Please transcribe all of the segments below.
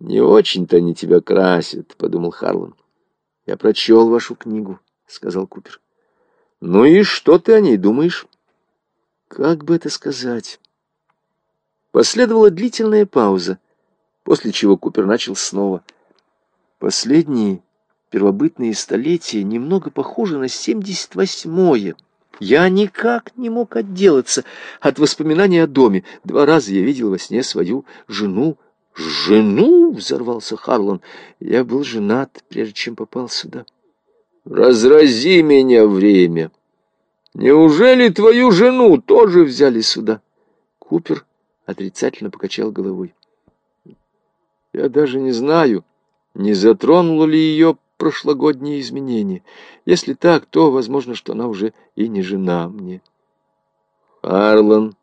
«Не очень-то они тебя красят», — подумал Харлан. «Я прочел вашу книгу», — сказал Купер. «Ну и что ты о ней думаешь?» «Как бы это сказать?» Последовала длительная пауза, после чего Купер начал снова. «Последние первобытные столетия немного похожи на семьдесят восьмое. Я никак не мог отделаться от воспоминаний о доме. Два раза я видел во сне свою жену. «Жену?» — взорвался Харлан. «Я был женат, прежде чем попал сюда». «Разрази меня время! Неужели твою жену тоже взяли сюда?» Купер отрицательно покачал головой. «Я даже не знаю, не затронуло ли ее прошлогодние изменения. Если так, то возможно, что она уже и не жена мне». Харлан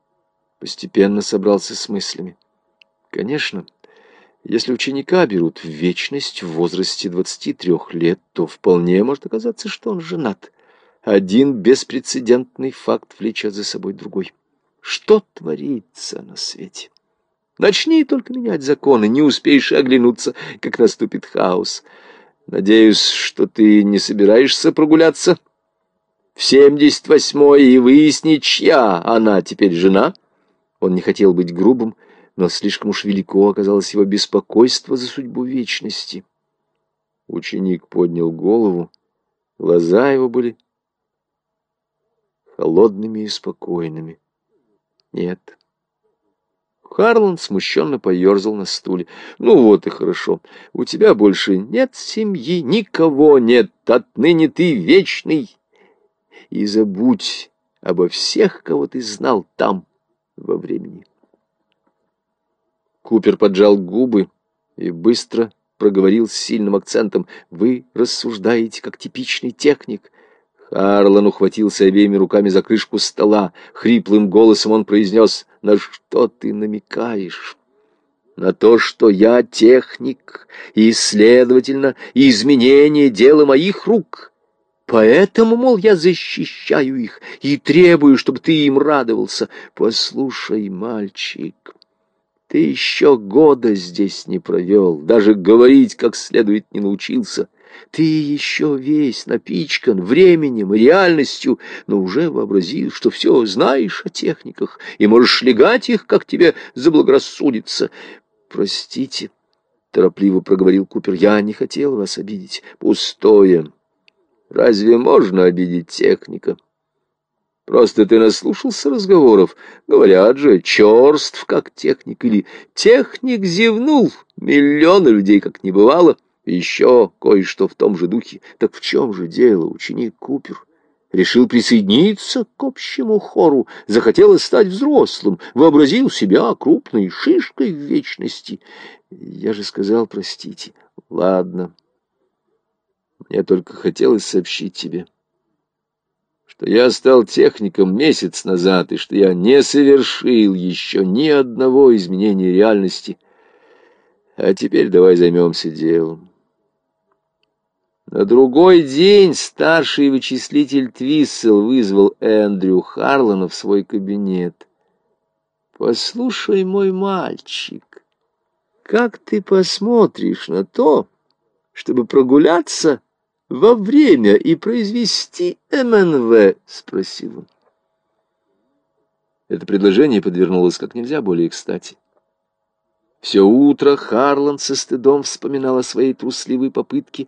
постепенно собрался с мыслями. «Конечно». Если ученика берут в вечность в возрасте 23 лет, то вполне может оказаться, что он женат. Один беспрецедентный факт влечет за собой другой. Что творится на свете? Начни только менять законы, не успеешь оглянуться, как наступит хаос. Надеюсь, что ты не собираешься прогуляться в семьдесят восьмой и выяснить, чья она теперь жена? Он не хотел быть грубым, но слишком уж велико оказалось его беспокойство за судьбу вечности. Ученик поднял голову, глаза его были холодными и спокойными. Нет. Харлан смущенно поерзал на стуле. «Ну вот и хорошо. У тебя больше нет семьи, никого нет. Отныне ты вечный. И забудь обо всех, кого ты знал там во времени». Купер поджал губы и быстро проговорил с сильным акцентом. «Вы рассуждаете, как типичный техник». Харлан ухватился обеими руками за крышку стола. Хриплым голосом он произнес, «На что ты намекаешь?» «На то, что я техник, и, следовательно, изменение — дело моих рук». Поэтому, мол, я защищаю их и требую, чтобы ты им радовался. Послушай, мальчик, ты еще года здесь не провел, даже говорить как следует не научился. Ты еще весь напичкан временем и реальностью, но уже вообразил, что все знаешь о техниках и можешь легать их, как тебе заблагорассудится. Простите, — торопливо проговорил Купер, — я не хотел вас обидеть. Пустое. Разве можно обидеть техника? — Просто ты наслушался разговоров. Говорят же, черств, как техник, или техник зевнул. Миллионы людей, как не бывало. еще кое-что в том же духе. Так в чем же дело, ученик Купер? Решил присоединиться к общему хору, захотел стать взрослым, вообразил себя крупной шишкой в вечности. Я же сказал, простите. Ладно. Мне только хотелось сообщить тебе что я стал техником месяц назад, и что я не совершил еще ни одного изменения реальности. А теперь давай займемся делом. На другой день старший вычислитель Твиссел вызвал Эндрю Харлана в свой кабинет. «Послушай, мой мальчик, как ты посмотришь на то, чтобы прогуляться во время и произвести МНВ?» — спросил он. Это предложение подвернулось как нельзя более кстати. Все утро Харлан со стыдом вспоминал о своей трусливой попытке